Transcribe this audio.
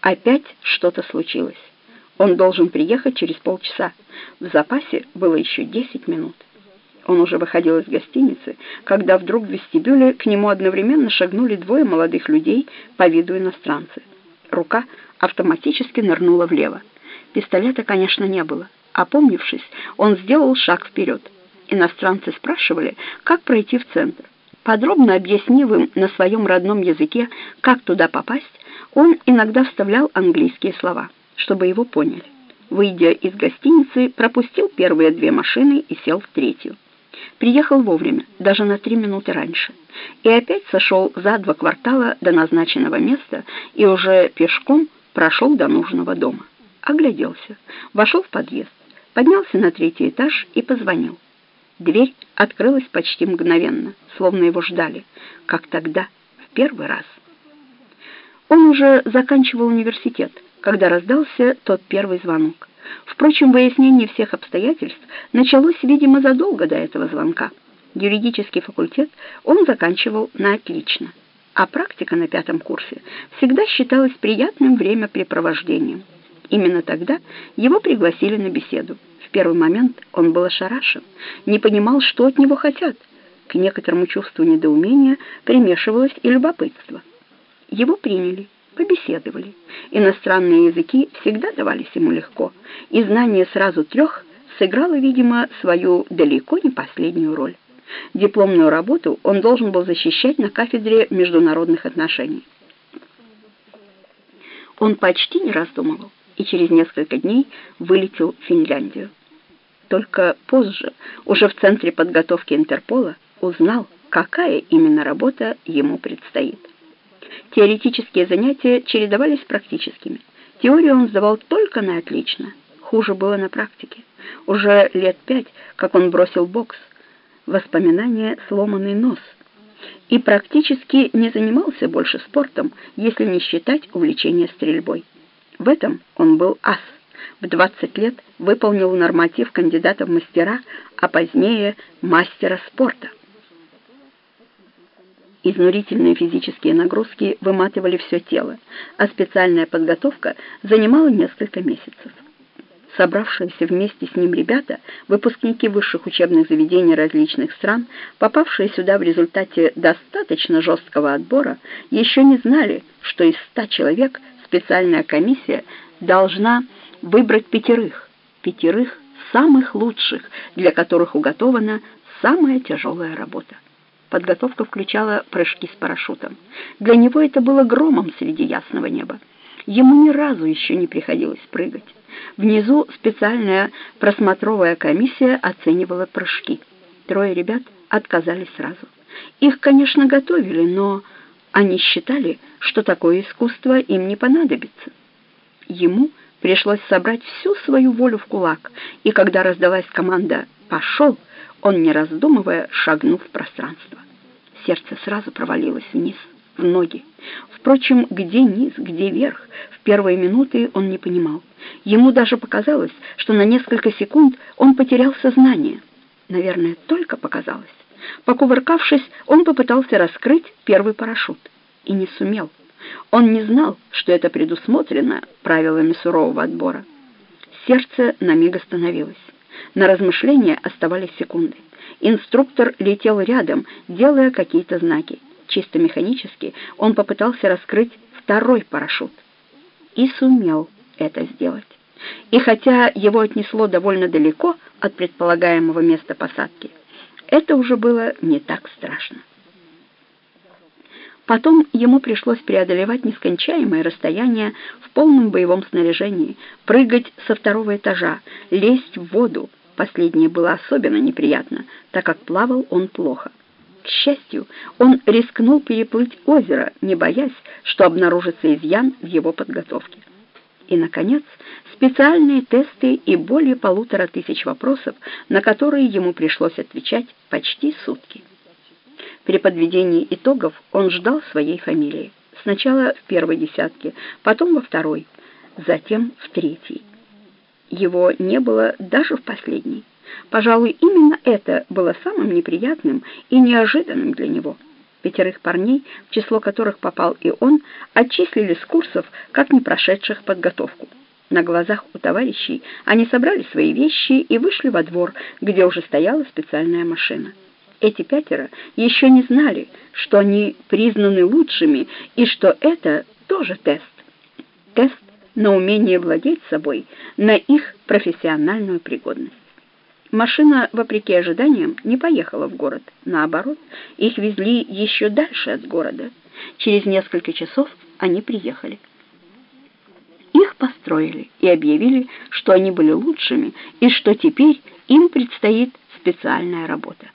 Опять что-то случилось. Он должен приехать через полчаса. В запасе было еще 10 минут. Он уже выходил из гостиницы, когда вдруг в вестибюле к нему одновременно шагнули двое молодых людей по виду иностранцы. Рука автоматически нырнула влево. Пистолета, конечно, не было. Опомнившись, он сделал шаг вперед. Иностранцы спрашивали, как пройти в центр. Подробно объяснив им на своем родном языке, как туда попасть, он иногда вставлял английские слова, чтобы его поняли. Выйдя из гостиницы, пропустил первые две машины и сел в третью. Приехал вовремя, даже на три минуты раньше. И опять сошел за два квартала до назначенного места и уже пешком прошел до нужного дома. Огляделся, вошел в подъезд, поднялся на третий этаж и позвонил. Дверь открылась почти мгновенно, словно его ждали, как тогда, в первый раз. Он уже заканчивал университет, когда раздался тот первый звонок. Впрочем, выяснение всех обстоятельств началось, видимо, задолго до этого звонка. Юридический факультет он заканчивал на отлично, а практика на пятом курсе всегда считалась приятным времяпрепровождением. Именно тогда его пригласили на беседу. В первый момент он был ошарашен, не понимал, что от него хотят. К некоторому чувству недоумения примешивалось и любопытство. Его приняли, побеседовали. Иностранные языки всегда давались ему легко, и знание сразу трех сыграло, видимо, свою далеко не последнюю роль. Дипломную работу он должен был защищать на кафедре международных отношений. Он почти не раздумывал и через несколько дней вылетел в Финляндию. Только позже, уже в центре подготовки Интерпола, узнал, какая именно работа ему предстоит. Теоретические занятия чередовались с практическими. Теорию он сдавал только на отлично. Хуже было на практике. Уже лет пять, как он бросил бокс. Воспоминания «Сломанный нос». И практически не занимался больше спортом, если не считать увлечения стрельбой. В этом он был ас. В 20 лет выполнил норматив кандидата в мастера, а позднее мастера спорта. Изнурительные физические нагрузки выматывали все тело, а специальная подготовка занимала несколько месяцев. Собравшиеся вместе с ним ребята, выпускники высших учебных заведений различных стран, попавшие сюда в результате достаточно жесткого отбора, еще не знали, что из ста человек специальная комиссия должна выбрать пятерых, пятерых самых лучших, для которых уготована самая тяжелая работа. Подготовка включала прыжки с парашютом. Для него это было громом среди ясного неба. Ему ни разу еще не приходилось прыгать. Внизу специальная просмотровая комиссия оценивала прыжки. Трое ребят отказались сразу. Их, конечно, готовили, но они считали, что такое искусство им не понадобится. Ему пришлось собрать всю свою волю в кулак, и когда раздалась команда «Пошел!», он, не раздумывая, шагнул в пространство. Сердце сразу провалилось вниз, в ноги. Впрочем, где низ, где верх, в первые минуты он не понимал. Ему даже показалось, что на несколько секунд он потерял сознание. Наверное, только показалось. Покувыркавшись, он попытался раскрыть первый парашют и не сумел. Он не знал, что это предусмотрено правилами сурового отбора. Сердце на миг остановилось. На размышления оставались секунды. Инструктор летел рядом, делая какие-то знаки. Чисто механически он попытался раскрыть второй парашют. И сумел это сделать. И хотя его отнесло довольно далеко от предполагаемого места посадки, это уже было не так страшно. Потом ему пришлось преодолевать нескончаемое расстояние в полном боевом снаряжении, прыгать со второго этажа, лезть в воду. Последнее было особенно неприятно, так как плавал он плохо. К счастью, он рискнул переплыть озеро, не боясь, что обнаружится изъян в его подготовке. И, наконец, специальные тесты и более полутора тысяч вопросов, на которые ему пришлось отвечать почти сутки. При подведении итогов он ждал своей фамилии. Сначала в первой десятке, потом во второй, затем в третьей. Его не было даже в последней. Пожалуй, именно это было самым неприятным и неожиданным для него. Пятерых парней, в число которых попал и он, отчислили с курсов, как не прошедших подготовку. На глазах у товарищей они собрали свои вещи и вышли во двор, где уже стояла специальная машина. Эти пятеро еще не знали, что они признаны лучшими и что это тоже тест. Тест на умение владеть собой, на их профессиональную пригодность. Машина, вопреки ожиданиям, не поехала в город. Наоборот, их везли еще дальше от города. Через несколько часов они приехали. Их построили и объявили, что они были лучшими и что теперь им предстоит специальная работа.